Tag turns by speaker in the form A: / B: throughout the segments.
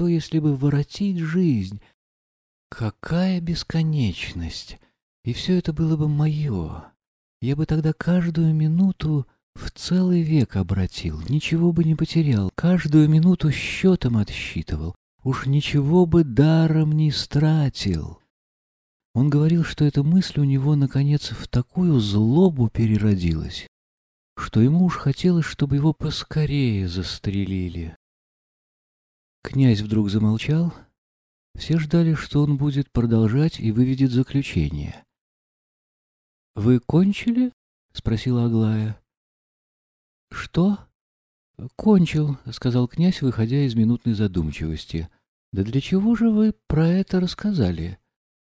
A: что, если бы воротить жизнь? Какая бесконечность! И все это было бы мое. Я бы тогда каждую минуту в целый век обратил, ничего бы не потерял, каждую минуту счетом отсчитывал, уж ничего бы даром не стратил. Он говорил, что эта мысль у него, наконец, в такую злобу переродилась, что ему уж хотелось, чтобы его поскорее застрелили. Князь вдруг замолчал. Все ждали, что он будет продолжать и выведет заключение. — Вы кончили? — спросила Аглая. — Что? — Кончил, — сказал князь, выходя из минутной задумчивости. — Да для чего же вы про это рассказали?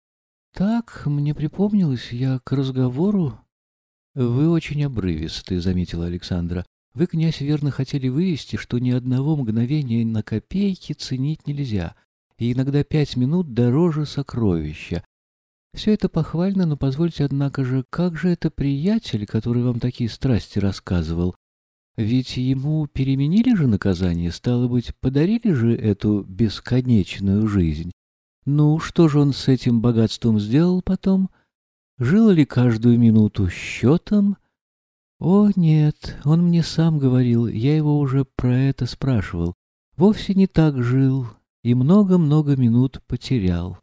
A: — Так, мне припомнилось, я к разговору... — Вы очень обрывисты, — заметила Александра. — Вы, князь, верно хотели вывести, что ни одного мгновения на копейки ценить нельзя, и иногда пять минут дороже сокровища. Все это похвально, но позвольте, однако же, как же это приятель, который вам такие страсти рассказывал? Ведь ему переменили же наказание, стало быть, подарили же эту бесконечную жизнь. Ну, что же он с этим богатством сделал потом? Жил ли каждую минуту счетом? О, нет, он мне сам говорил, я его уже про это спрашивал. Вовсе не так жил и много-много минут потерял.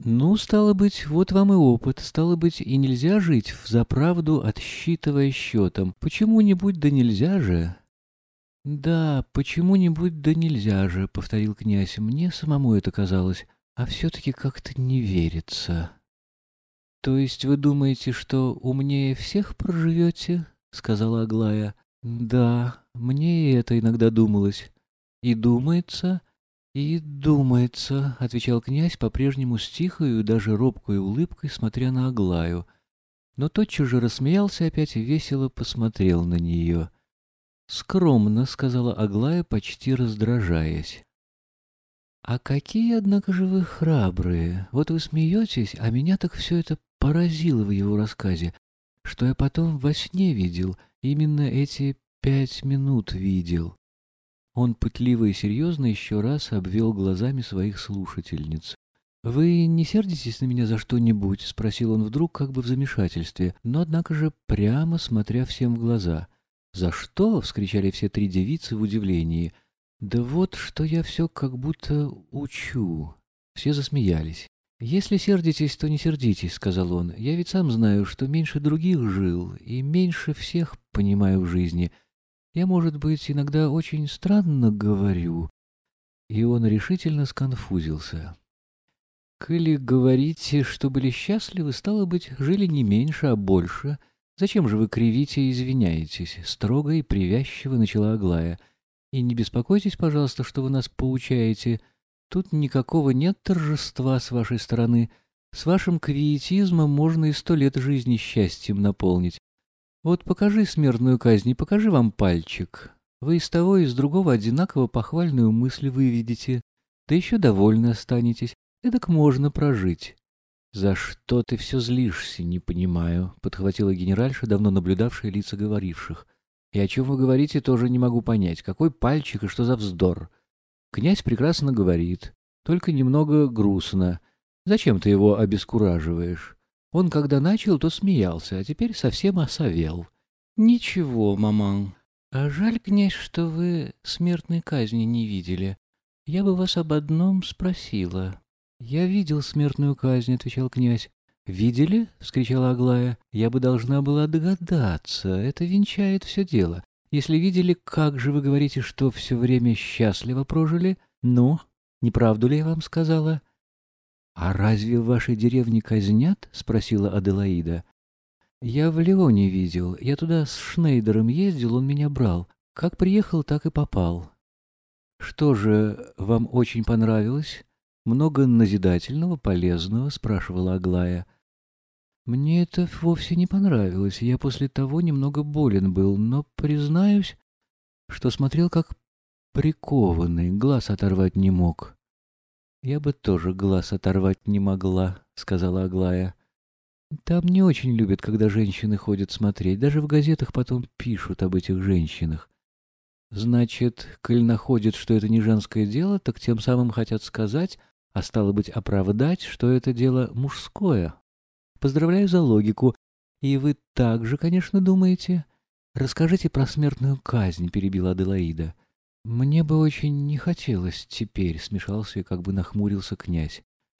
A: Ну, стало быть, вот вам и опыт. Стало быть, и нельзя жить в заправду, отсчитывая счетом. Почему-нибудь да нельзя же. Да, почему-нибудь да нельзя же, повторил князь. Мне самому это казалось, а все-таки как-то не верится. То есть вы думаете, что умнее всех проживете? сказала Аглая. Да, мне и это иногда думалось. И думается, «И думается», — отвечал князь по-прежнему с тихою, даже робкой улыбкой, смотря на Аглаю. Но тотчас же рассмеялся опять и весело посмотрел на нее. «Скромно», — сказала Аглая, почти раздражаясь. «А какие, однако же, вы храбрые! Вот вы смеетесь, а меня так все это поразило в его рассказе, что я потом во сне видел, именно эти пять минут видел. Он пытливо и серьезно еще раз обвел глазами своих слушательниц. «Вы не сердитесь на меня за что-нибудь?» — спросил он вдруг, как бы в замешательстве, но, однако же, прямо смотря всем в глаза. «За что?» — вскричали все три девицы в удивлении. «Да вот, что я все как будто учу». Все засмеялись. «Если сердитесь, то не сердитесь», — сказал он. «Я ведь сам знаю, что меньше других жил и меньше всех понимаю в жизни». Я, может быть, иногда очень странно говорю. И он решительно сконфузился. Коли говорите, что были счастливы, стало быть, жили не меньше, а больше. Зачем же вы кривите и извиняетесь? Строго и привязчиво начала Аглая. И не беспокойтесь, пожалуйста, что вы нас поучаете. Тут никакого нет торжества с вашей стороны. С вашим квиетизмом можно и сто лет жизни счастьем наполнить. Вот покажи смертную казнь и покажи вам пальчик. Вы из того и из другого одинаково похвальную мысль выведете, да еще довольны останетесь. Эдак можно прожить. — За что ты все злишься, не понимаю, — подхватила генеральша, давно наблюдавшая лица говоривших. — И о чем вы говорите, тоже не могу понять. Какой пальчик и что за вздор? Князь прекрасно говорит, только немного грустно. Зачем ты его обескураживаешь? Он, когда начал, то смеялся, а теперь совсем осовел. «Ничего, маман. А жаль, князь, что вы смертной казни не видели. Я бы вас об одном спросила». «Я видел смертную казнь», — отвечал князь. «Видели?» — вскричала Аглая. «Я бы должна была догадаться. Это венчает все дело. Если видели, как же вы говорите, что все время счастливо прожили? Ну, не правду ли я вам сказала?» «А разве в вашей деревне казнят?» — спросила Аделаида. «Я в Леоне видел. Я туда с Шнейдером ездил, он меня брал. Как приехал, так и попал». «Что же, вам очень понравилось? Много назидательного, полезного?» — спрашивала Аглая. «Мне это вовсе не понравилось. Я после того немного болен был, но признаюсь, что смотрел как прикованный, глаз оторвать не мог». «Я бы тоже глаз оторвать не могла», — сказала Аглая. «Там не очень любят, когда женщины ходят смотреть. Даже в газетах потом пишут об этих женщинах. Значит, коль находят, что это не женское дело, так тем самым хотят сказать, а стало быть, оправдать, что это дело мужское. Поздравляю за логику. И вы также, конечно, думаете? Расскажите про смертную казнь, перебила Аделаида. Мне бы очень не хотелось теперь, смешался и как бы нахмурился князь.